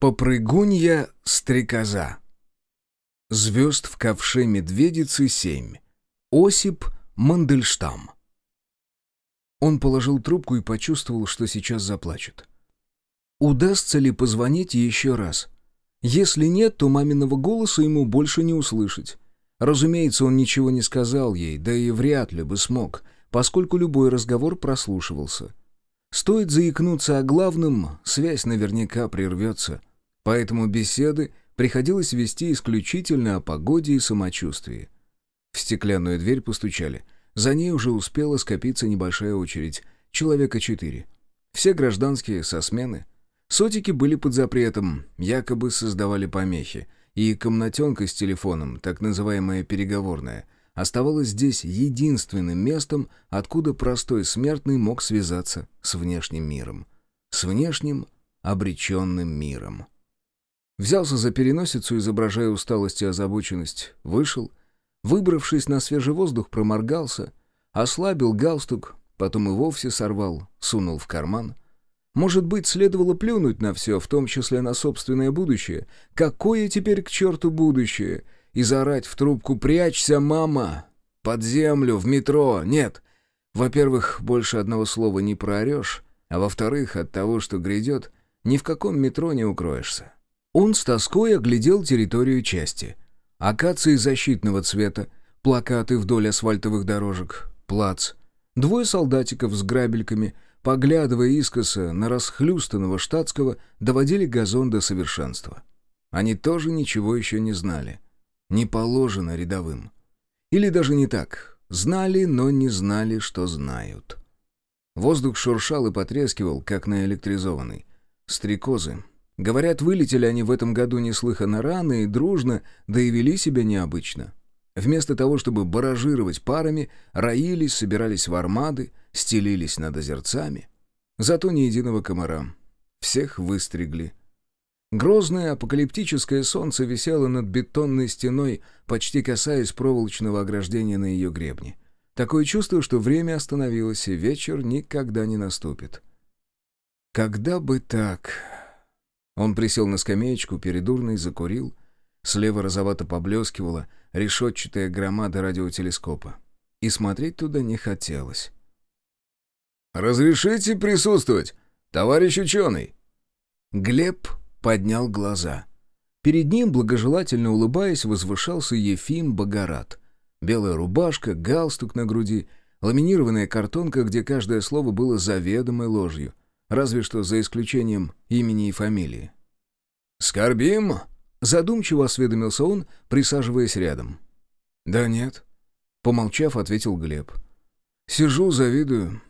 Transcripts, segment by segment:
Попрыгунья-стрекоза. Звезд в ковше медведицы семь. Осип Мандельштам. Он положил трубку и почувствовал, что сейчас заплачет. Удастся ли позвонить еще раз? Если нет, то маминого голоса ему больше не услышать. Разумеется, он ничего не сказал ей, да и вряд ли бы смог, поскольку любой разговор прослушивался. Стоит заикнуться о главном, связь наверняка прервется — Поэтому беседы приходилось вести исключительно о погоде и самочувствии. В стеклянную дверь постучали. За ней уже успела скопиться небольшая очередь. Человека четыре. Все гражданские, со смены. Сотики были под запретом, якобы создавали помехи. И комнатенка с телефоном, так называемая переговорная, оставалась здесь единственным местом, откуда простой смертный мог связаться с внешним миром. С внешним обреченным миром. Взялся за переносицу, изображая усталость и озабоченность. Вышел. Выбравшись на свежий воздух, проморгался. Ослабил галстук, потом и вовсе сорвал, сунул в карман. Может быть, следовало плюнуть на все, в том числе на собственное будущее. Какое теперь к черту будущее? И заорать в трубку «Прячься, мама!» Под землю, в метро. Нет. Во-первых, больше одного слова не проорешь, а во-вторых, от того, что грядет, ни в каком метро не укроешься. Он с тоской оглядел территорию части. Акации защитного цвета, плакаты вдоль асфальтовых дорожек, плац. Двое солдатиков с грабельками, поглядывая искоса на расхлюстанного штатского, доводили газон до совершенства. Они тоже ничего еще не знали. Не положено рядовым. Или даже не так. Знали, но не знали, что знают. Воздух шуршал и потрескивал, как наэлектризованный. Стрекозы, Говорят, вылетели они в этом году неслыханно рано и дружно, да и вели себя необычно. Вместо того, чтобы баражировать парами, роились, собирались в армады, стелились над озерцами. Зато ни единого комара. Всех выстригли. Грозное апокалиптическое солнце висело над бетонной стеной, почти касаясь проволочного ограждения на ее гребне. Такое чувство, что время остановилось, и вечер никогда не наступит. Когда бы так... Он присел на скамеечку перед урной, закурил. Слева розовато поблескивала решетчатая громада радиотелескопа. И смотреть туда не хотелось. «Разрешите присутствовать, товарищ ученый?» Глеб поднял глаза. Перед ним, благожелательно улыбаясь, возвышался Ефим Богорат. Белая рубашка, галстук на груди, ламинированная картонка, где каждое слово было заведомой ложью разве что за исключением имени и фамилии. «Скорбим?» — задумчиво осведомился он, присаживаясь рядом. «Да нет», — помолчав, ответил Глеб. «Сижу, завидую».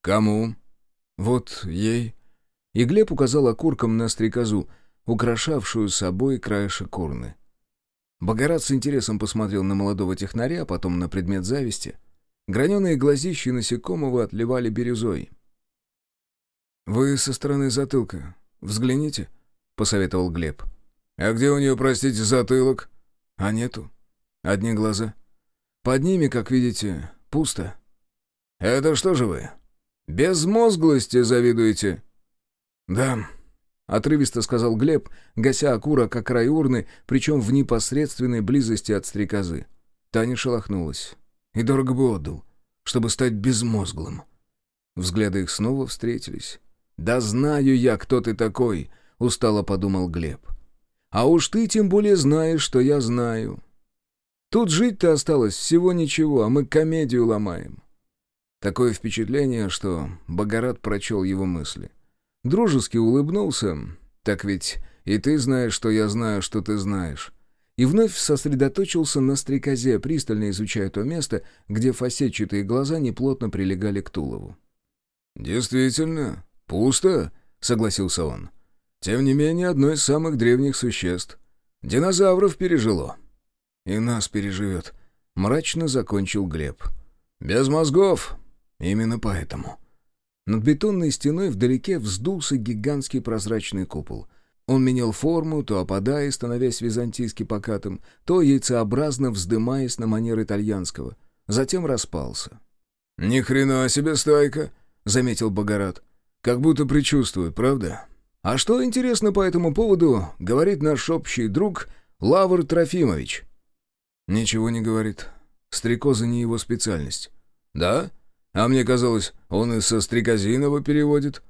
«Кому?» «Вот ей». И Глеб указал окурком на стрекозу, украшавшую собой краешек урны. Богорат с интересом посмотрел на молодого технаря, а потом на предмет зависти. Граненые глазищи насекомого отливали бирюзой. «Вы со стороны затылка. Взгляните», — посоветовал Глеб. «А где у нее, простите, затылок?» «А нету. Одни глаза. Под ними, как видите, пусто». «Это что же вы? Безмозглости завидуете?» «Да», — отрывисто сказал Глеб, гася окурок как край урны, причем в непосредственной близости от стрекозы. Таня шелохнулась. «И дорого бы отдал, чтобы стать безмозглым». Взгляды их снова встретились. «Да знаю я, кто ты такой», — устало подумал Глеб. «А уж ты тем более знаешь, что я знаю. Тут жить-то осталось всего ничего, а мы комедию ломаем». Такое впечатление, что Богорат прочел его мысли. Дружески улыбнулся. «Так ведь и ты знаешь, что я знаю, что ты знаешь». И вновь сосредоточился на стрекозе, пристально изучая то место, где фасетчатые глаза неплотно прилегали к Тулову. «Действительно, «Пусто», — согласился он. «Тем не менее, одно из самых древних существ. Динозавров пережило». «И нас переживет», — мрачно закончил Глеб. «Без мозгов. Именно поэтому». Над бетонной стеной вдалеке вздулся гигантский прозрачный купол. Он менял форму, то опадая, становясь византийски покатым, то яйцеобразно вздымаясь на манер итальянского. Затем распался. «Ни хрена себе стайка!» — заметил Богорат. Как будто предчувствует, правда? А что интересно по этому поводу, говорит наш общий друг Лавр Трофимович?» «Ничего не говорит. Стрекоза не его специальность». «Да? А мне казалось, он из со стрекозиного переводит».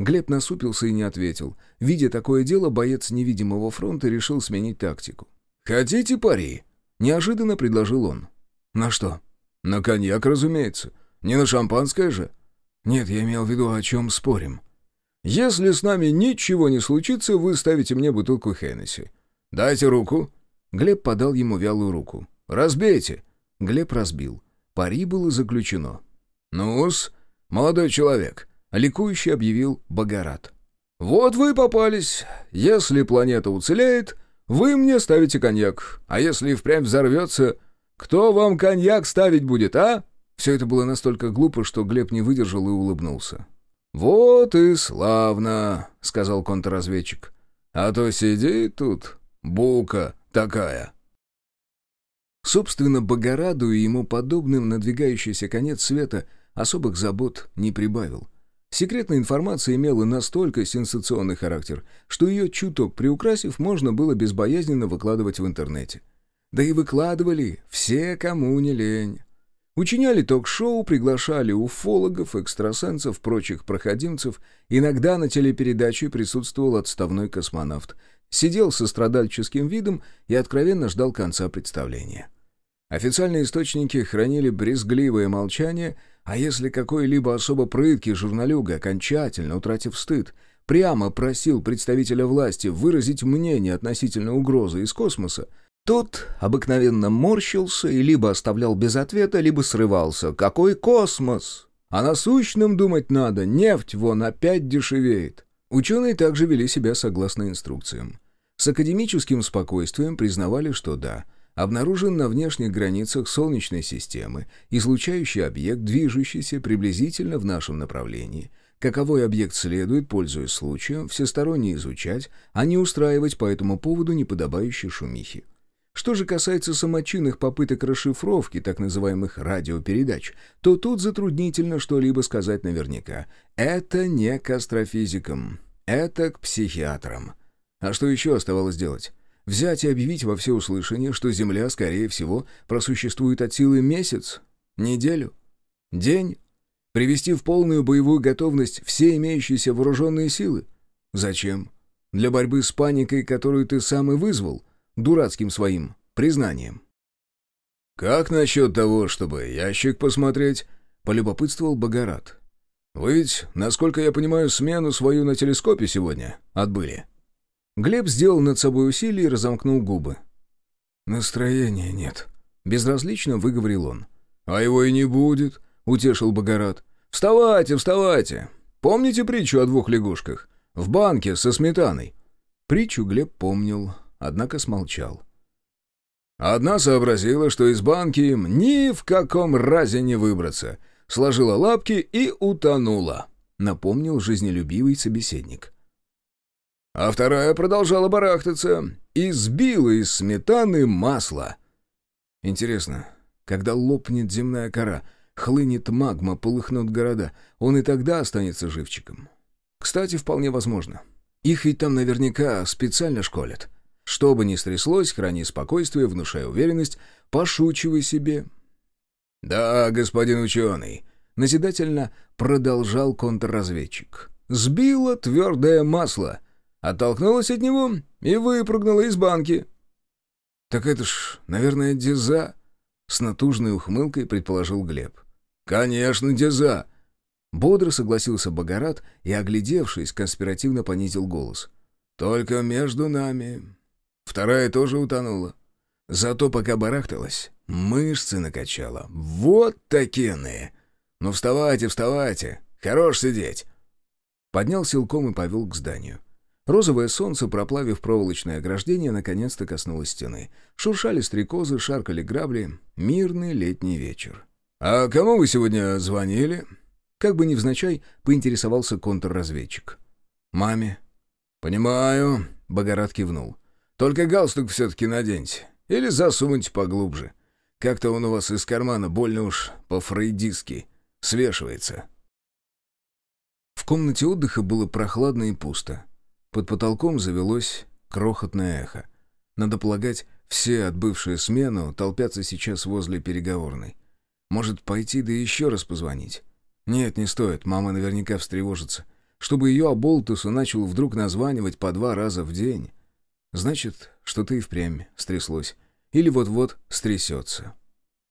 Глеб насупился и не ответил. Видя такое дело, боец невидимого фронта решил сменить тактику. «Хотите пари?» — неожиданно предложил он. «На что?» «На коньяк, разумеется. Не на шампанское же?» «Нет, я имел в виду, о чем спорим». «Если с нами ничего не случится, вы ставите мне бутылку Хеннесси. Дайте руку». Глеб подал ему вялую руку. «Разбейте». Глеб разбил. Пари было заключено. «Ну-с, молодой человек», — ликующе объявил Богорат. «Вот вы попались. Если планета уцелеет, вы мне ставите коньяк. А если впрямь взорвется, кто вам коньяк ставить будет, а?» Все это было настолько глупо, что Глеб не выдержал и улыбнулся. «Вот и славно», — сказал контрразведчик. «А то сидит тут бука такая». Собственно, Богораду и ему подобным надвигающийся конец света особых забот не прибавил. Секретная информация имела настолько сенсационный характер, что ее чуток приукрасив можно было безбоязненно выкладывать в интернете. Да и выкладывали все, кому не лень. Учиняли ток-шоу, приглашали уфологов, экстрасенсов, прочих проходимцев. Иногда на телепередаче присутствовал отставной космонавт. Сидел со страдальческим видом и откровенно ждал конца представления. Официальные источники хранили брезгливое молчание, а если какой-либо особо прыткий журналюга, окончательно утратив стыд, прямо просил представителя власти выразить мнение относительно угрозы из космоса, тот обыкновенно морщился и либо оставлял без ответа, либо срывался. «Какой космос? А насущным думать надо, нефть вон опять дешевеет». Ученые также вели себя согласно инструкциям. С академическим спокойствием признавали, что да, обнаружен на внешних границах Солнечной системы излучающий объект, движущийся приблизительно в нашем направлении. Каковой объект следует, пользуясь случаем, всесторонне изучать, а не устраивать по этому поводу неподобающие шумихи. Что же касается самочинных попыток расшифровки так называемых радиопередач, то тут затруднительно что-либо сказать наверняка. Это не к астрофизикам, это к психиатрам. А что еще оставалось делать? Взять и объявить во всеуслышание, что Земля, скорее всего, просуществует от силы месяц, неделю, день, привести в полную боевую готовность все имеющиеся вооруженные силы. Зачем? Для борьбы с паникой, которую ты сам и вызвал — дурацким своим признанием. «Как насчет того, чтобы ящик посмотреть?» — полюбопытствовал Богорат. «Вы ведь, насколько я понимаю, смену свою на телескопе сегодня отбыли». Глеб сделал над собой усилие и разомкнул губы. «Настроения нет», — безразлично выговорил он. «А его и не будет», — утешил Богорат. «Вставайте, вставайте! Помните притчу о двух лягушках? В банке со сметаной?» Притчу Глеб помнил, однако смолчал. Одна сообразила, что из банки им ни в каком разе не выбраться, сложила лапки и утонула, напомнил жизнелюбивый собеседник. А вторая продолжала барахтаться и сбила из сметаны масло. Интересно, когда лопнет земная кора, хлынет магма, полыхнут города, он и тогда останется живчиком? Кстати, вполне возможно. Их ведь там наверняка специально школят. Что бы ни стряслось, храни спокойствие, внушай уверенность, пошучивай себе. «Да, господин ученый», — назидательно продолжал контрразведчик. «Сбило твердое масло, оттолкнулась от него и выпрыгнула из банки». «Так это ж, наверное, деза», — с натужной ухмылкой предположил Глеб. «Конечно, деза», Бодро согласился Богорат и, оглядевшись, конспиративно понизил голос. «Только между нами. Вторая тоже утонула. Зато пока барахталась, мышцы накачала. Вот такие! Ну вставайте, вставайте! Хорош сидеть!» Поднял силком и повел к зданию. Розовое солнце, проплавив проволочное ограждение, наконец-то коснулось стены. Шуршали стрекозы, шаркали грабли. Мирный летний вечер. «А кому вы сегодня звонили?» Как бы невзначай, поинтересовался контрразведчик. «Маме». «Понимаю», — Богорат кивнул. Только галстук все-таки наденьте. Или засуньте поглубже. Как-то он у вас из кармана больно уж по-фрейдистски свешивается. В комнате отдыха было прохладно и пусто. Под потолком завелось крохотное эхо. Надо полагать, все, отбывшие смену, толпятся сейчас возле переговорной. Может, пойти да еще раз позвонить? Нет, не стоит, мама наверняка встревожится. Чтобы ее оболтусу начал вдруг названивать по два раза в день. Значит, что-то и впрямь стряслось. Или вот-вот стрясется.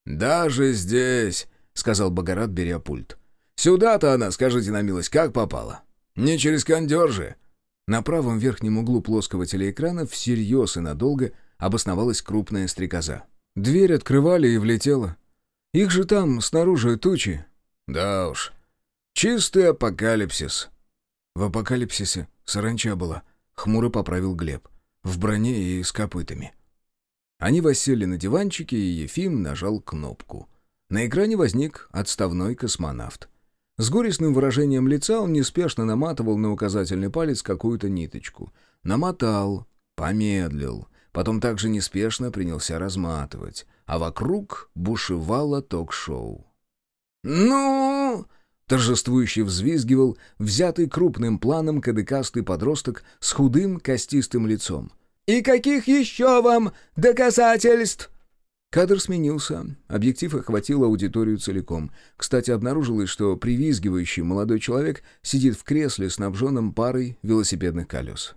«Даже здесь», — сказал Богорат, беря пульт. «Сюда-то она, скажите на милость, как попала? Не через кондер же?» На правом верхнем углу плоского телеэкрана всерьез и надолго обосновалась крупная стрекоза. Дверь открывали и влетела. Их же там снаружи тучи. Да уж. Чистый апокалипсис. В апокалипсисе саранча была. Хмуро поправил Глеб. В броне и с копытами. Они воссели на диванчике, и Ефим нажал кнопку. На экране возник отставной космонавт. С горестным выражением лица он неспешно наматывал на указательный палец какую-то ниточку. Намотал, помедлил, потом также неспешно принялся разматывать, а вокруг бушевало ток-шоу. «Ну!» — торжествующе взвизгивал взятый крупным планом кадыкастый подросток с худым костистым лицом. «И каких еще вам доказательств?» Кадр сменился. Объектив охватил аудиторию целиком. Кстати, обнаружилось, что привизгивающий молодой человек сидит в кресле, снабженном парой велосипедных колес.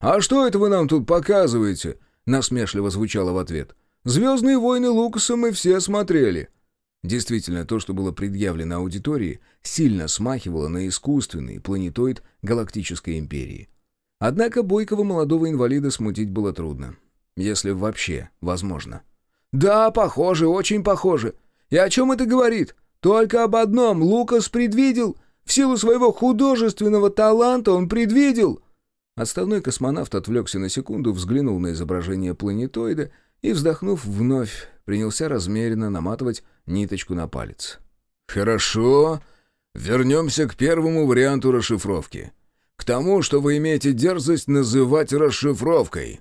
«А что это вы нам тут показываете?» — насмешливо звучало в ответ. «Звездные войны Лукаса мы все смотрели». Действительно, то, что было предъявлено аудитории, сильно смахивало на искусственный планетоид Галактической империи. Однако бойкого молодого инвалида смутить было трудно. Если вообще возможно. «Да, похоже, очень похоже. И о чем это говорит? Только об одном. Лукас предвидел. В силу своего художественного таланта он предвидел». Отставной космонавт отвлекся на секунду, взглянул на изображение планетоида и, вздохнув вновь, принялся размеренно наматывать ниточку на палец. «Хорошо. Вернемся к первому варианту расшифровки. К тому, что вы имеете дерзость называть расшифровкой».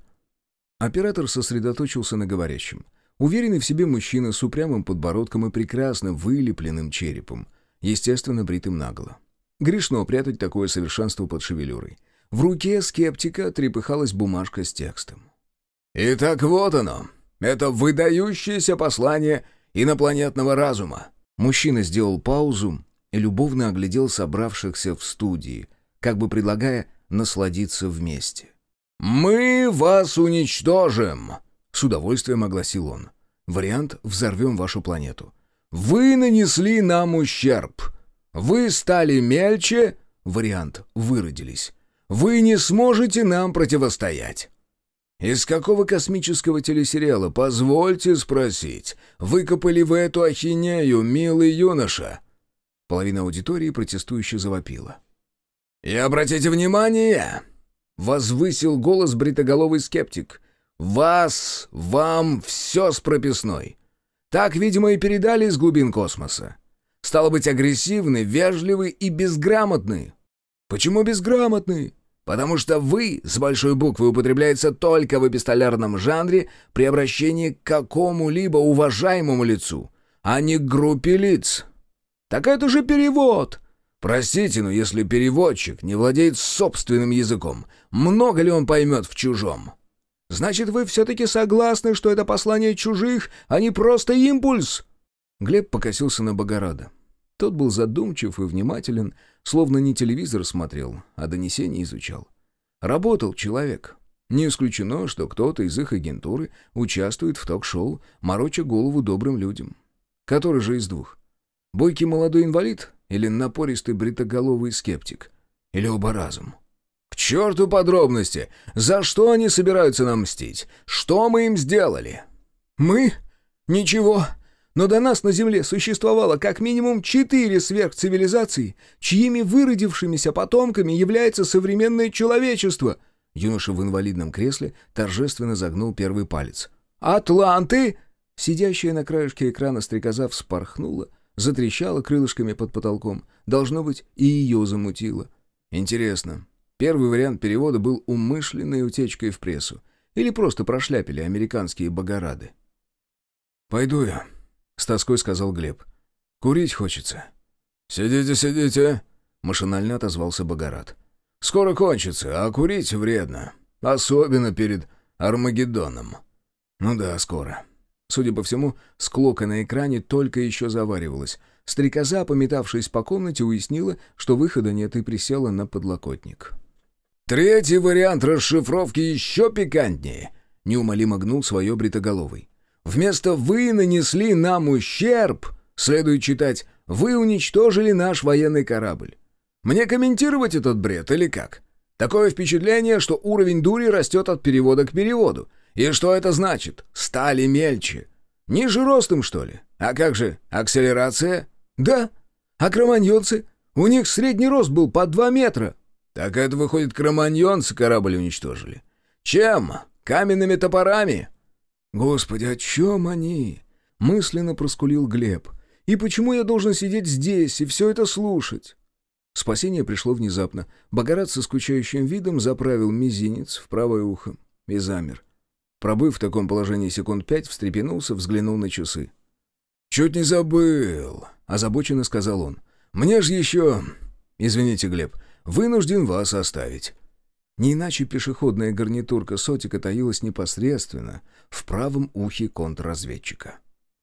Оператор сосредоточился на говорящем. Уверенный в себе мужчина с упрямым подбородком и прекрасно вылепленным черепом, естественно, бритым нагло. Грешно прятать такое совершенство под шевелюрой. В руке скептика трепыхалась бумажка с текстом. «Итак, вот оно. Это выдающееся послание инопланетного разума». Мужчина сделал паузу и любовно оглядел собравшихся в студии, как бы предлагая насладиться вместе. «Мы вас уничтожим!» С удовольствием огласил он. Вариант «Взорвем вашу планету». «Вы нанесли нам ущерб. Вы стали мельче». Вариант «Выродились». «Вы не сможете нам противостоять». «Из какого космического телесериала, позвольте спросить, выкопали вы эту ахинею, милый юноша?» Половина аудитории протестующе завопила. «И обратите внимание!» — возвысил голос бритоголовый скептик. Вас, вам, все с прописной. Так, видимо, и передали из глубин космоса. Стало быть, агрессивный, вежливый и безграмотный. Почему безграмотный? Потому что «вы» с большой буквы употребляется только в эпистолярном жанре при обращении к какому-либо уважаемому лицу, а не к группе лиц. Так это же перевод. Простите, но если переводчик не владеет собственным языком, много ли он поймет в чужом? Значит, вы все-таки согласны, что это послание чужих, а не просто импульс?» Глеб покосился на Богорада. Тот был задумчив и внимателен, словно не телевизор смотрел, а донесение изучал. Работал человек. Не исключено, что кто-то из их агентуры участвует в ток-шоу, мороча голову добрым людям. Который же из двух? Бойкий молодой инвалид или напористый бритоголовый скептик? Или оба разом? черту подробности! За что они собираются нам мстить? Что мы им сделали?» «Мы? Ничего. Но до нас на Земле существовало как минимум четыре сверхцивилизации, чьими выродившимися потомками является современное человечество». Юноша в инвалидном кресле торжественно загнул первый палец. «Атланты!» Сидящая на краешке экрана стрекоза вспорхнула, затрещала крылышками под потолком. Должно быть, и ее замутило. Интересно, Первый вариант перевода был умышленной утечкой в прессу. Или просто прошляпили американские богорады. «Пойду я», — с тоской сказал Глеб. «Курить хочется». «Сидите, сидите», — машинально отозвался Богорат. Скоро кончится, а курить вредно. Особенно перед Армагеддоном. Ну да, скоро. Судя по всему, склока на экране только еще заваривалась. Стрекоза, пометавшись по комнате, уяснила, что выхода нет, и присела на подлокотник. «Третий вариант расшифровки еще пикантнее», — неумолимо гнул свое бритоголовый. «Вместо «вы нанесли нам ущерб» следует читать «вы уничтожили наш военный корабль». Мне комментировать этот бред или как? Такое впечатление, что уровень дури растет от перевода к переводу. И что это значит? Стали мельче. Ниже ростом, что ли? А как же, акселерация? Да. А кроманьонцы? У них средний рост был по два метра. Так это, выходит, кроманьонцы корабль уничтожили. Чем? Каменными топорами? Господи, о чем они? Мысленно проскулил Глеб. И почему я должен сидеть здесь и все это слушать? Спасение пришло внезапно. Богорат со скучающим видом заправил мизинец в правое ухо и замер. Пробыв в таком положении секунд пять, встрепенулся, взглянул на часы. «Чуть не забыл», — озабоченно сказал он. «Мне же еще...» «Извините, Глеб, вынужден вас оставить». Не иначе пешеходная гарнитурка Сотика таилась непосредственно в правом ухе контрразведчика.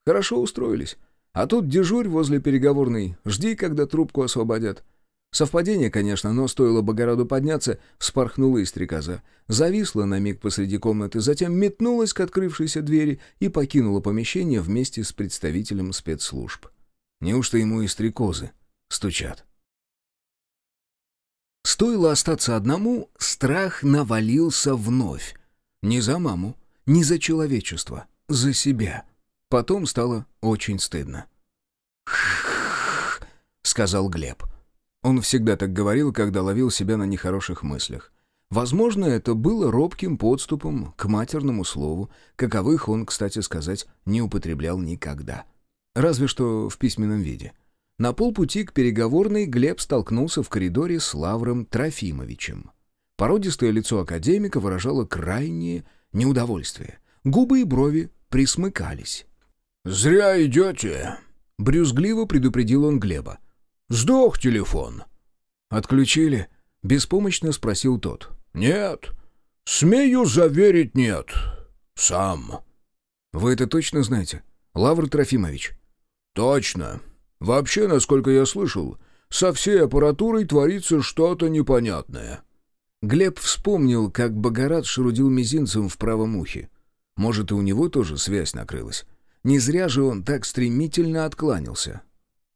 Хорошо устроились. А тут дежурь возле переговорной, жди, когда трубку освободят. Совпадение, конечно, но стоило Богороду подняться, вспорхнула и стрекоза. Зависла на миг посреди комнаты, затем метнулась к открывшейся двери и покинула помещение вместе с представителем спецслужб. Неужто ему и стрекозы стучат? Стоило остаться одному, страх навалился вновь. Не за маму, не за человечество, за себя. Потом стало очень стыдно. Сказал Глеб. Он всегда так говорил, когда ловил себя на нехороших мыслях. Возможно, это было робким подступом к матерному слову, каковых он, кстати сказать, не употреблял никогда. Разве что в письменном виде. На полпути к переговорной Глеб столкнулся в коридоре с Лавром Трофимовичем. Породистое лицо академика выражало крайнее неудовольствие. Губы и брови присмыкались. «Зря идете», — брюзгливо предупредил он Глеба. Сдох телефон». «Отключили?» — беспомощно спросил тот. «Нет. Смею заверить, нет. Сам». «Вы это точно знаете, Лавр Трофимович?» «Точно. Вообще, насколько я слышал, со всей аппаратурой творится что-то непонятное». Глеб вспомнил, как Богорат шарудил мизинцем в правом ухе. Может, и у него тоже связь накрылась. Не зря же он так стремительно откланялся.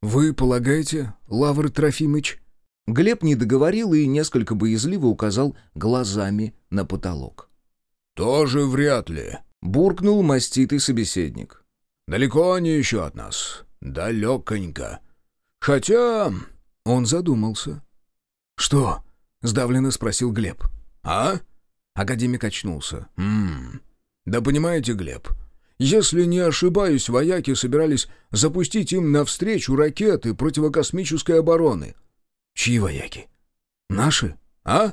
«Вы полагаете, Лавр Трофимыч?» Глеб не договорил и несколько боязливо указал глазами на потолок. «Тоже вряд ли», — буркнул маститый собеседник. «Далеко они еще от нас. Далеконько. Хотя...» Он задумался. «Что?» — сдавленно спросил Глеб. «А?» Академик очнулся. «Ммм... Да понимаете, Глеб, если не ошибаюсь, вояки собирались запустить им навстречу ракеты противокосмической обороны. Чьи вояки? Наши? А?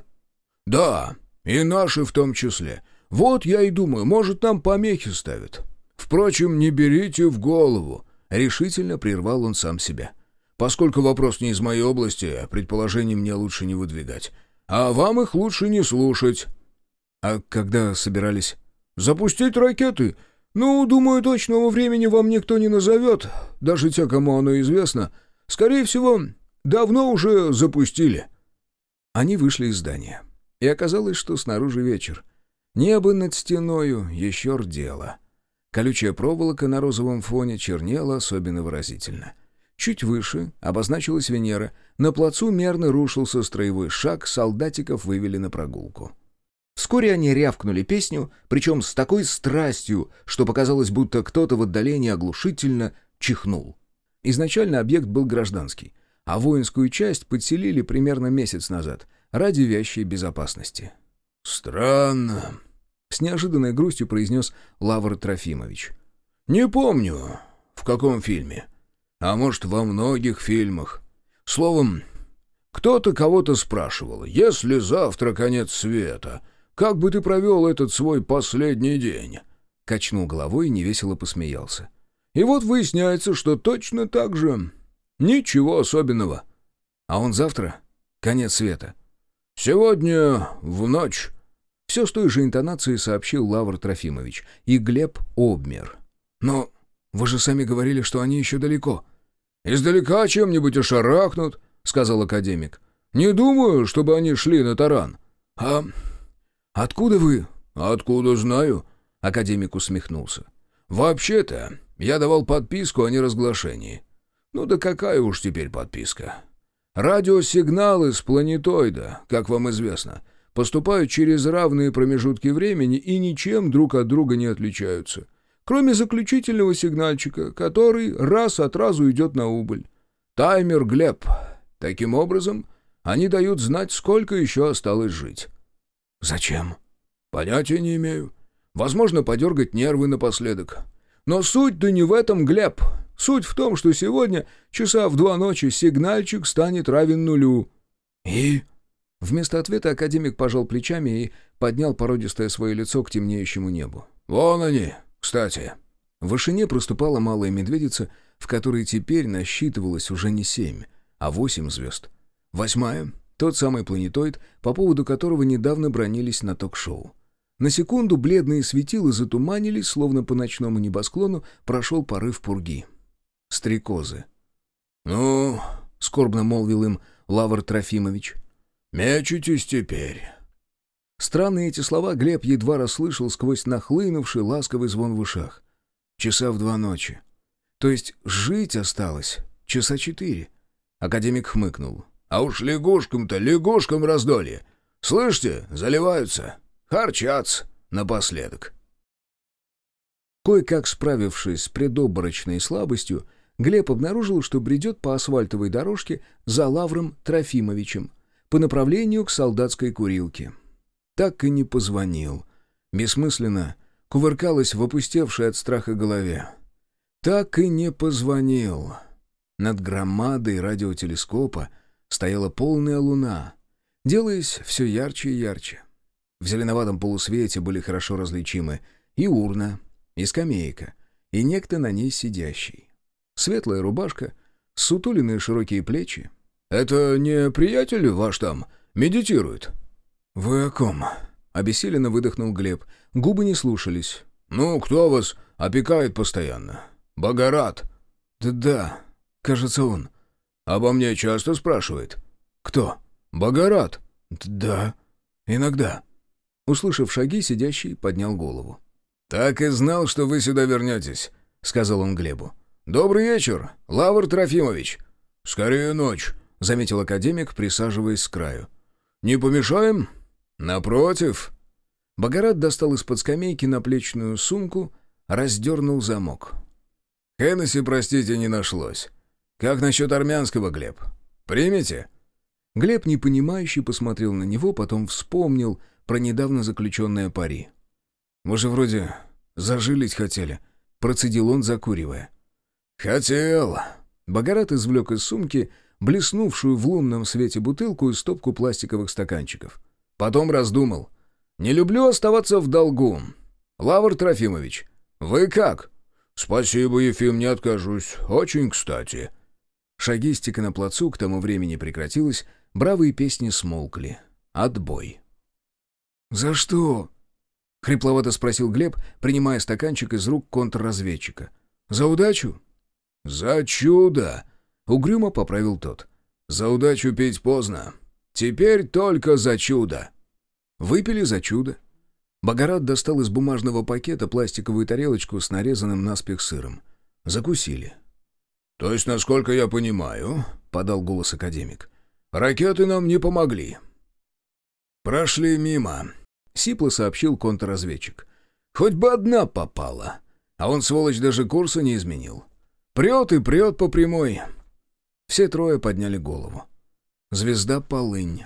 Да, и наши в том числе. Вот я и думаю, может, нам помехи ставят. Впрочем, не берите в голову. Решительно прервал он сам себя. Поскольку вопрос не из моей области, предположений мне лучше не выдвигать. А вам их лучше не слушать. А когда собирались? Запустить ракеты — «Ну, думаю, точного времени вам никто не назовет, даже те, кому оно известно. Скорее всего, давно уже запустили». Они вышли из здания. И оказалось, что снаружи вечер. Небо над стеною еще рдело. Колючая проволока на розовом фоне чернела особенно выразительно. Чуть выше обозначилась Венера. На плацу мерно рушился строевой шаг, солдатиков вывели на прогулку. Вскоре они рявкнули песню, причем с такой страстью, что показалось, будто кто-то в отдалении оглушительно чихнул. Изначально объект был гражданский, а воинскую часть подселили примерно месяц назад ради вящей безопасности. «Странно», — с неожиданной грустью произнес Лавр Трофимович. «Не помню, в каком фильме. А может, во многих фильмах. Словом, кто-то кого-то спрашивал, если завтра конец света, как бы ты провел этот свой последний день?» Качнул головой и невесело посмеялся. «И вот выясняется, что точно так же. Ничего особенного». «А он завтра? Конец света?» «Сегодня в ночь». Все с той же интонацией сообщил Лавр Трофимович, и Глеб обмер. «Но вы же сами говорили, что они еще далеко». «Издалека чем-нибудь ошарахнут», — сказал академик. «Не думаю, чтобы они шли на таран». «А откуда вы?» «Откуда знаю?» — академик усмехнулся. «Вообще-то, я давал подписку о неразглашении. Ну да какая уж теперь подписка? Радиосигналы с планетоида, как вам известно, поступают через равные промежутки времени и ничем друг от друга не отличаются, кроме заключительного сигнальчика, который раз от разу идет на убыль. Таймер Глеб. Таким образом, они дают знать, сколько еще осталось жить. «Зачем?» «Понятия не имею. Возможно, подергать нервы напоследок. Но суть-то не в этом, Глеб. Суть в том, что сегодня, часа в два ночи, сигнальчик станет равен нулю». «И?» Вместо ответа академик пожал плечами и поднял породистое свое лицо к темнеющему небу. «Вон они, кстати». В вышине проступала малая медведица, в которой теперь насчитывалось уже не семь, а восемь звезд. Восьмая — тот самый планетоид, по поводу которого недавно бронились на ток-шоу. На секунду бледные светила затуманились, словно по ночному небосклону прошел порыв пурги. Стрекозы. «Ну...» — скорбно молвил им Лавр Трофимович. «Мячитесь теперь». Странные эти слова Глеб едва расслышал сквозь нахлынувший ласковый звон в ушах. Часа в два ночи. То есть жить осталось часа четыре. Академик хмыкнул. «А уж лягушкам-то, лягушкам раздолье. Слышите, заливаются. Харчатся напоследок». Кое-как справившись с предоборочной слабостью, Глеб обнаружил, что бредет по асфальтовой дорожке за Лавром Трофимовичем по направлению к солдатской курилке. Так и не позвонил. Бессмысленно кувыркалась в опустевшей от страха голове. Так и не позвонил. Над громадой радиотелескопа стояла полная луна, делаясь все ярче и ярче. В зеленоватом полусвете были хорошо различимы и урна, и скамейка, и некто на ней сидящий. Светлая рубашка, сутулиные широкие плечи. «Это не приятель ваш там медитирует?» «Вы о ком?» — обессиленно выдохнул Глеб. Губы не слушались. «Ну, кто вас опекает постоянно? Богорат?» «Да-да, кажется, он». «Обо мне часто спрашивает?» «Кто?» «Богорат». «Да, иногда». Услышав шаги, сидящий поднял голову. «Так и знал, что вы сюда вернетесь», — сказал он Глебу. «Добрый вечер, Лавр Трофимович». «Скорее ночь», — заметил академик, присаживаясь с краю. «Не помешаем?» «Напротив». Богорат достал из-под скамейки наплечную сумку, раздернул замок. «Хеннесси, простите, не нашлось. Как насчет армянского, Глеб? Примете?» Глеб, непонимающе, посмотрел на него, потом вспомнил про недавно заключенное пари. «Вы же вроде зажилить хотели», — процедил он, закуривая. «Хотел». Богорат извлек из сумки блеснувшую в лунном свете бутылку и стопку пластиковых стаканчиков. Потом раздумал. «Не люблю оставаться в долгу. Лавр Трофимович, вы как?» «Спасибо, Ефим, не откажусь. Очень кстати». Шаги на плацу к тому времени прекратилось, бравые песни смолкли. Отбой. «За что?» — хрипловато спросил Глеб, принимая стаканчик из рук контрразведчика. «За удачу?» «За чудо!» — угрюмо поправил тот. «За удачу пить поздно. Теперь только за чудо!» Выпили за чудо. Богорат достал из бумажного пакета пластиковую тарелочку с нарезанным наспех сыром. Закусили. «То есть, насколько я понимаю, — подал голос академик, — ракеты нам не помогли». «Прошли мимо», — сипло сообщил контрразведчик. «Хоть бы одна попала. А он, сволочь, даже курса не изменил. Прет и прет по прямой». Все трое подняли голову. Звезда Полынь.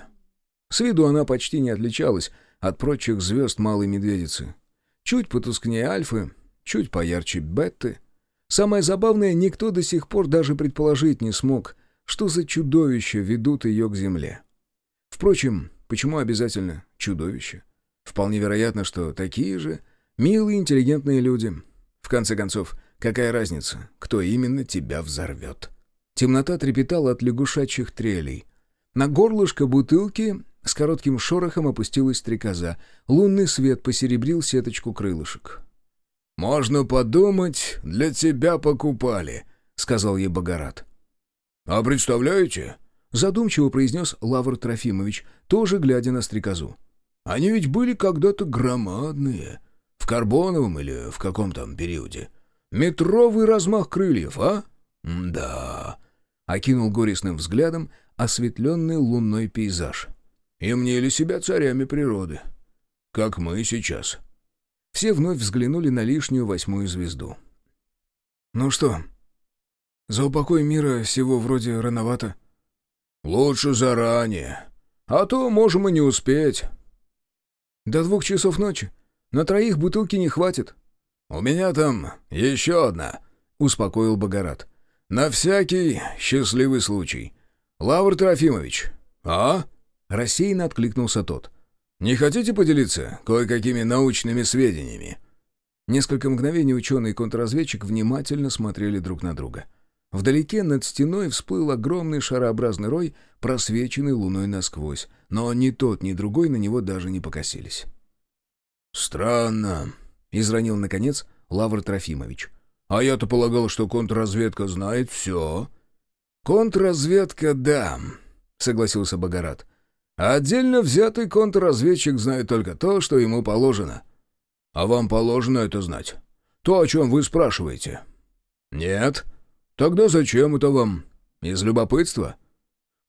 С виду она почти не отличалась от прочих звезд Малой Медведицы. Чуть потускнее Альфы, чуть поярче Бетты. Самое забавное, никто до сих пор даже предположить не смог, что за чудовища ведут ее к Земле. Впрочем, почему обязательно чудовища? Вполне вероятно, что такие же милые, интеллигентные люди. В конце концов, какая разница, кто именно тебя взорвет? Темнота трепетала от лягушачьих трелей. На горлышко бутылки С коротким шорохом опустилась стрекоза. Лунный свет посеребрил сеточку крылышек. «Можно подумать, для тебя покупали», — сказал ей Богорат. «А представляете?» — задумчиво произнес Лавр Трофимович, тоже глядя на стрекозу. «Они ведь были когда-то громадные, в карбоновом или в каком там периоде. Метровый размах крыльев, а? Да. Окинул горестным взглядом осветленный лунной пейзаж. И мнили себя царями природы. Как мы сейчас. Все вновь взглянули на лишнюю восьмую звезду. «Ну что, за упокой мира всего вроде рановато?» «Лучше заранее. А то можем и не успеть». «До двух часов ночи. На троих бутылки не хватит». «У меня там еще одна», — успокоил Богорат. «На всякий счастливый случай. Лавр Трофимович». «А?» — рассеянно откликнулся тот. Не хотите поделиться кое-какими научными сведениями?» Несколько мгновений ученый и контрразведчик внимательно смотрели друг на друга. Вдалеке над стеной всплыл огромный шарообразный рой, просвеченный луной насквозь, но ни тот, ни другой на него даже не покосились. «Странно», — изранил, наконец, Лавр Трофимович. «А я-то полагал, что контрразведка знает все». «Контрразведка, да», — согласился Богорат. А отдельно взятый контрразведчик знает только то, что ему положено. А вам положено это знать? То, о чем вы спрашиваете? Нет? Тогда зачем это вам? Из любопытства?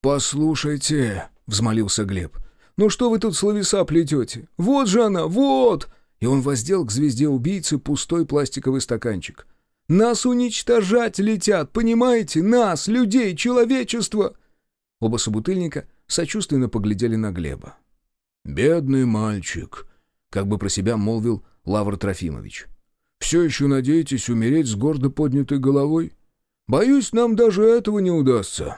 «Послушайте», — взмолился Глеб, — «ну что вы тут словеса плетете? Вот же она, вот!» И он воздел к звезде убийцы пустой пластиковый стаканчик. «Нас уничтожать летят, понимаете? Нас, людей, человечество!» Оба собутыльника сочувственно поглядели на Глеба. «Бедный мальчик», — как бы про себя молвил Лавр Трофимович. «Все еще надеетесь умереть с гордо поднятой головой? Боюсь, нам даже этого не удастся».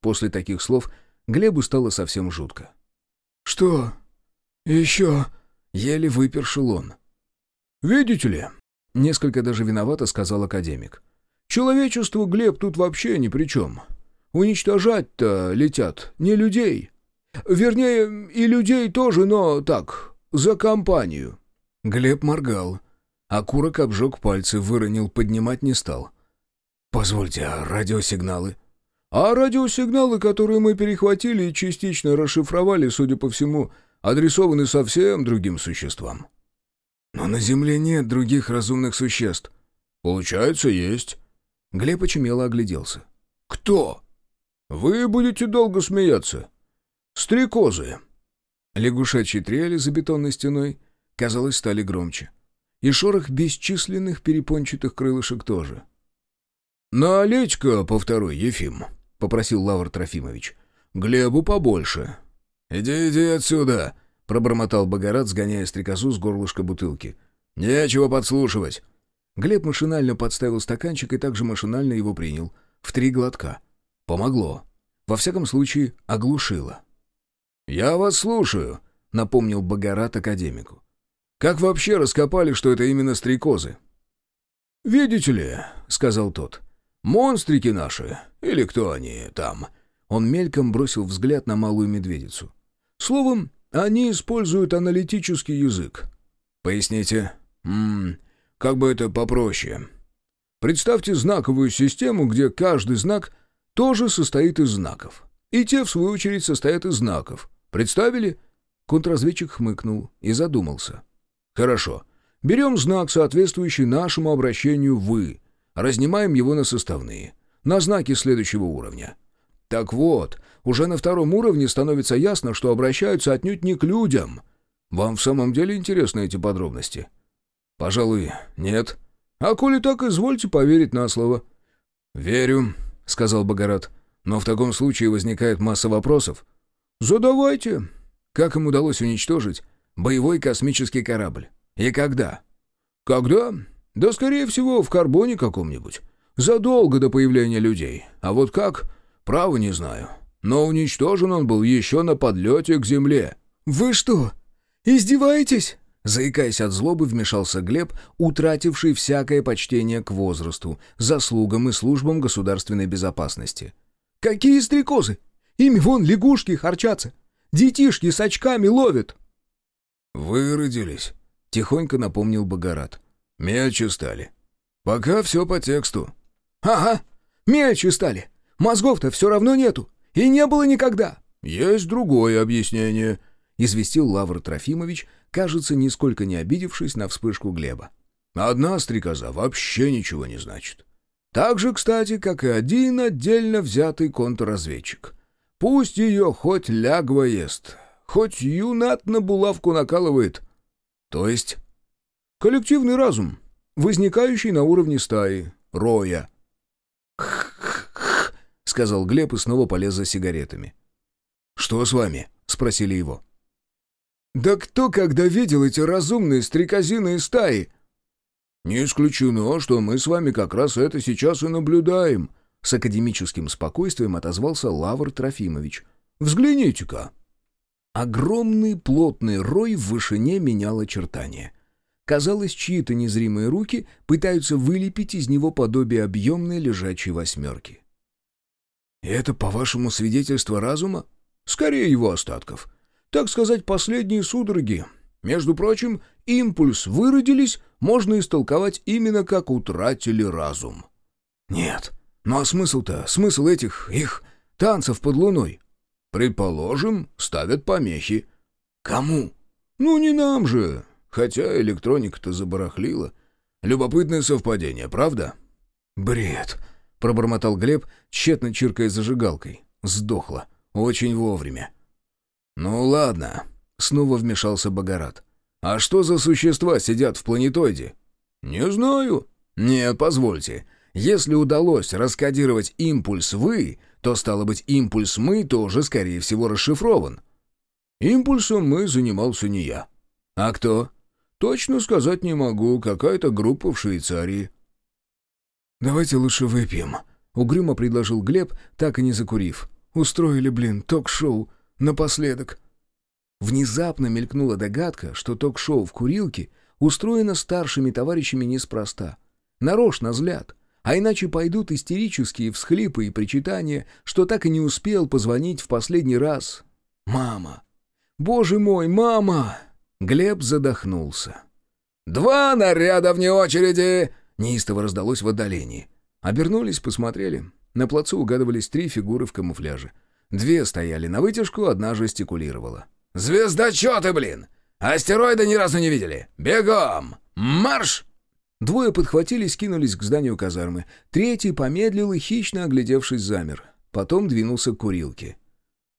После таких слов Глебу стало совсем жутко. «Что? Еще?» — еле выпершил он. «Видите ли?» — несколько даже виновато сказал академик. «Человечество, Глеб, тут вообще ни при чем. Уничтожать-то летят не людей. Вернее, и людей тоже, но так, за компанию». Глеб моргал. Окурок обжег пальцы, выронил, поднимать не стал. «Позвольте, а радиосигналы?» «А радиосигналы, которые мы перехватили и частично расшифровали, судя по всему, адресованы совсем другим существам». «Но на Земле нет других разумных существ». «Получается, есть». Глеб очумело огляделся. «Кто?» «Вы будете долго смеяться. Стрекозы». Лягушачьи трели за бетонной стеной, казалось, стали громче. И шорох бесчисленных перепончатых крылышек тоже. «Налейте-ка по второй, Ефим», — попросил Лавр Трофимович. «Глебу побольше». «Иди, иди отсюда», — пробормотал Богорат, сгоняя стрекозу с горлышка бутылки. «Нечего подслушивать». Глеб машинально подставил стаканчик и также машинально его принял. В три глотка. Помогло. Во всяком случае, оглушило. «Я вас слушаю», — напомнил Богорат академику. «Как вообще раскопали, что это именно стрекозы?» «Видите ли», — сказал тот, — «монстрики наши, или кто они там?» Он мельком бросил взгляд на малую медведицу. «Словом, они используют аналитический язык». «Поясните?» «Ммм, как бы это попроще. Представьте знаковую систему, где каждый знак тоже состоит из знаков. И те, в свою очередь, состоят из знаков. Представили?» Контрразведчик хмыкнул и задумался. «Хорошо. Берем знак, соответствующий нашему обращению «вы», разнимаем его на составные, на знаки следующего уровня. Так вот, уже на втором уровне становится ясно, что обращаются отнюдь не к людям. Вам в самом деле интересны эти подробности? Пожалуй, нет. А коли так, извольте поверить на слово. Верю, — сказал Богорат. «Но в таком случае возникает масса вопросов». «Задавайте». Как им удалось уничтожить боевой космический корабль? И когда? Когда? Да, скорее всего, в карбоне каком-нибудь. Задолго до появления людей. А вот как? Право не знаю. Но уничтожен он был еще на подлете к Земле». «Вы что, издеваетесь?» Заикаясь от злобы, вмешался Глеб, утративший всякое почтение к возрасту, заслугам и службам государственной безопасности. «Какие стрекозы? Ими вон лягушки харчатся. Детишки с очками ловят!» «Выродились», — тихонько напомнил Богорат. «Мельче стали. Пока все по тексту». «Ага, мельче стали. Мозгов-то все равно нету. И не было никогда». «Есть другое объяснение», — известил Лавр Трофимович, кажется, нисколько не обидевшись на вспышку Глеба. «Одна стрекоза вообще ничего не значит. Так же, кстати, как и один отдельно взятый контрразведчик. Пусть ее хоть лягва ест, хоть юнат на булавку накалывает. То есть? Коллективный разум, возникающий на уровне стаи, роя. Сказал Глеб и снова полез за сигаретами. «Что с вами?» — спросили его. «Да кто когда видел эти разумные стрекозиные стаи?» «Не исключено, что мы с вами как раз это сейчас и наблюдаем», — с академическим спокойствием отозвался Лавр Трофимович. «Взгляните-ка». Огромный плотный рой в вышине менял очертания. Казалось, чьи-то незримые руки пытаются вылепить из него подобие объемной лежачей восьмерки. «Это, по-вашему, свидетельство разума? Скорее его остатков. Так сказать, последние судороги. Между прочим, импульс выродились, можно истолковать именно как утратили разум». «Нет. Ну а смысл-то, смысл этих, их, танцев под луной?» «Предположим, ставят помехи». «Кому?» «Ну, не нам же. Хотя электроника-то забарахлила. Любопытное совпадение, правда?» «Бред», — пробормотал Глеб, тщетно чиркая зажигалкой. «Сдохла. Очень вовремя». «Ну ладно», — снова вмешался Богорат. «А что за существа сидят в планетоиде?» «Не знаю». «Нет, позвольте. Если удалось раскодировать импульс «вы», то, стало быть, импульс «мы» тоже, скорее всего, расшифрован». «Импульсом «мы» занимался не я». «А кто?» «Точно сказать не могу. Какая-то группа в Швейцарии». «Давайте лучше выпьем», — угрюмо предложил Глеб, так и не закурив. «Устроили, блин, ток-шоу. Напоследок». Внезапно мелькнула догадка, что ток-шоу в курилке устроено старшими товарищами неспроста. Нарочно злят. А иначе пойдут истерические всхлипы и причитания, что так и не успел позвонить в последний раз. «Мама! Боже мой, мама!» Глеб задохнулся. «Два наряда вне очереди!» Неистово раздалось в отдалении. Обернулись, посмотрели. На плацу угадывались три фигуры в камуфляже. Две стояли на вытяжку, одна жестикулировала. «Звездочеты, блин! Астероида ни разу не видели! Бегом! Марш!» Двое подхватились, кинулись к зданию казармы. Третий помедлил и, хищно оглядевшись, замер. Потом двинулся к курилке.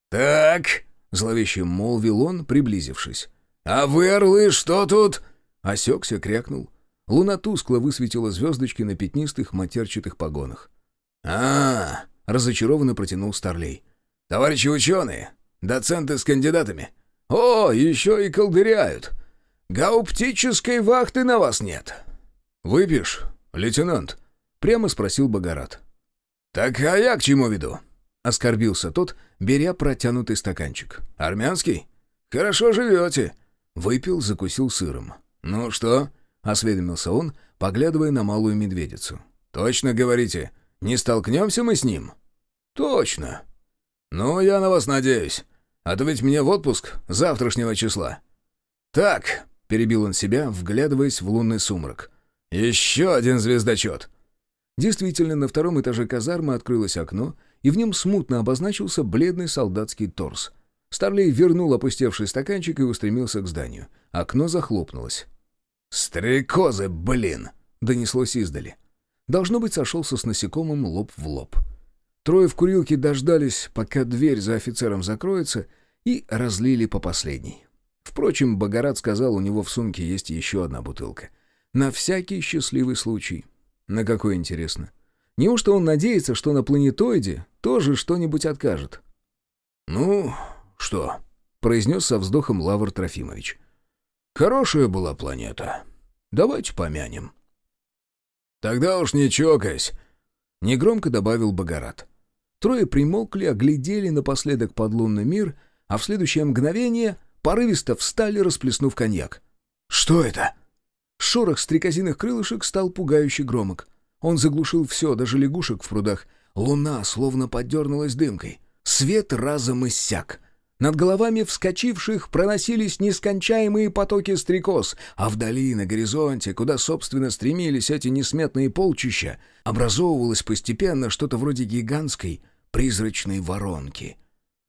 «Так», — зловеще молвил он, приблизившись. «А вы, орлы, что тут?» Осекся, крякнул. Луна тускло высветила звездочки на пятнистых матерчатых погонах. а, -а разочарованно протянул Старлей. «Товарищи ученые, доценты с кандидатами. О, еще и колдыряют. Гауптической вахты на вас нет». «Выпьешь, лейтенант?» — прямо спросил Богорат. «Так а я к чему веду?» — оскорбился тот, беря протянутый стаканчик. «Армянский? Хорошо живете». Выпил, закусил сыром. «Ну что?» — осведомился он, поглядывая на малую медведицу. «Точно говорите, не столкнемся мы с ним?» «Точно». «Ну, я на вас надеюсь. А то ведь мне в отпуск завтрашнего числа». «Так», — перебил он себя, вглядываясь в лунный сумрак. «Еще один звездочет». Действительно, на втором этаже казармы открылось окно, и в нем смутно обозначился бледный солдатский торс. Старлей вернул опустевший стаканчик и устремился к зданию. Окно захлопнулось. «Стрекозы, блин!» — донеслось издали. Должно быть, сошелся с насекомым лоб в лоб. Трое в курилке дождались, пока дверь за офицером закроется, и разлили по последней. Впрочем, Богорат сказал, у него в сумке есть еще одна бутылка. На всякий счастливый случай. На какой, интересно? Неужто он надеется, что на планетоиде тоже что-нибудь откажет? «Ну, что?» — произнес со вздохом Лавр Трофимович. «Хорошая была планета. Давайте помянем». «Тогда уж не чокаясь», — негромко добавил Богорат. Трое примолкли, оглядели напоследок подлунный мир, а в следующее мгновение порывисто встали, расплеснув коньяк. «Что это?» Шорох стрекозиных крылышек стал пугающе громок. Он заглушил все, даже лягушек в прудах. Луна словно подернулась дымкой. Свет разом иссяк. Над головами вскочивших проносились нескончаемые потоки стрекоз, а вдали, на горизонте, куда, собственно, стремились эти несметные полчища, образовывалось постепенно что-то вроде гигантской призрачной воронки.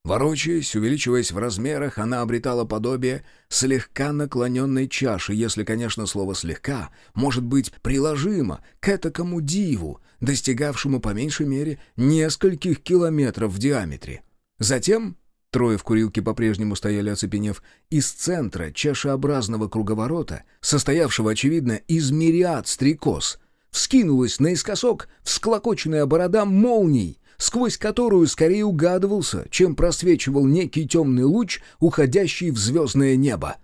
Ворочаясь, увеличиваясь в размерах, она обретала подобие слегка наклоненной чаши, если, конечно, слово «слегка» может быть приложимо к этакому диву, достигавшему по меньшей мере нескольких километров в диаметре. Затем Трое в курилке по-прежнему стояли оцепенев. Из центра чашеобразного круговорота, состоявшего, очевидно, из мириад стрекоз, вскинулась наискосок всклокоченная борода молний, сквозь которую скорее угадывался, чем просвечивал некий темный луч, уходящий в звездное небо.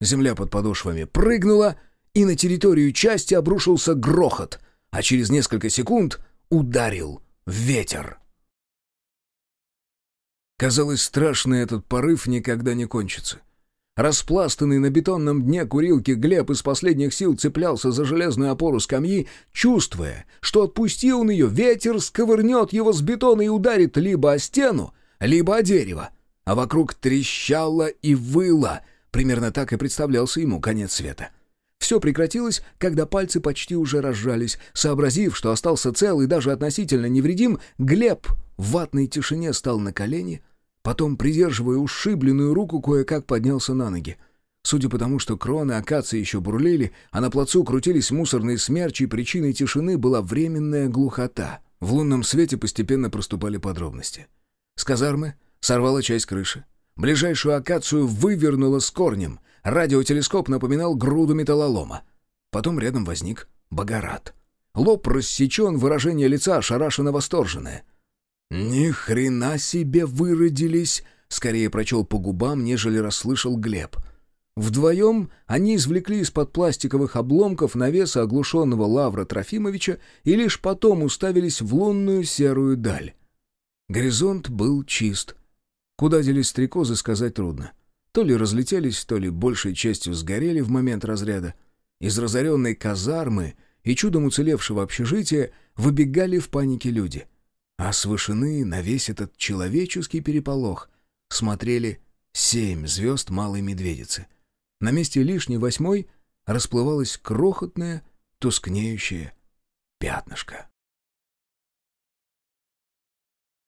Земля под подошвами прыгнула, и на территорию части обрушился грохот, а через несколько секунд ударил ветер. Казалось, страшный этот порыв никогда не кончится. Распластанный на бетонном дне курилки Глеб из последних сил цеплялся за железную опору скамьи, чувствуя, что отпусти он ее, ветер сковырнет его с бетона и ударит либо о стену, либо о дерево. А вокруг трещало и выло. Примерно так и представлялся ему конец света. Все прекратилось, когда пальцы почти уже разжались. Сообразив, что остался цел и даже относительно невредим, Глеб в ватной тишине стал на колени, потом, придерживая ушибленную руку, кое-как поднялся на ноги. Судя по тому, что кроны акации еще бурлили, а на плацу крутились мусорные смерчи, причиной тишины была временная глухота. В лунном свете постепенно проступали подробности. С казармы сорвала часть крыши. Ближайшую акацию вывернула с корнем. Радиотелескоп напоминал груду металлолома. Потом рядом возник Богорат. Лоб рассечен, выражение лица ошарашенно восторженное — «Ни хрена себе выродились!» Скорее прочел по губам, нежели расслышал Глеб. Вдвоем они извлекли из-под пластиковых обломков навеса оглушенного Лавра Трофимовича и лишь потом уставились в лунную серую даль. Горизонт был чист. Куда делись стрекозы, сказать трудно. То ли разлетелись, то ли большей частью сгорели в момент разряда. Из разоренной казармы и чудом уцелевшего общежития выбегали в панике люди — а с на весь этот человеческий переполох смотрели семь звезд Малой Медведицы. На месте лишней восьмой расплывалось крохотное, тускнеющее пятнышко.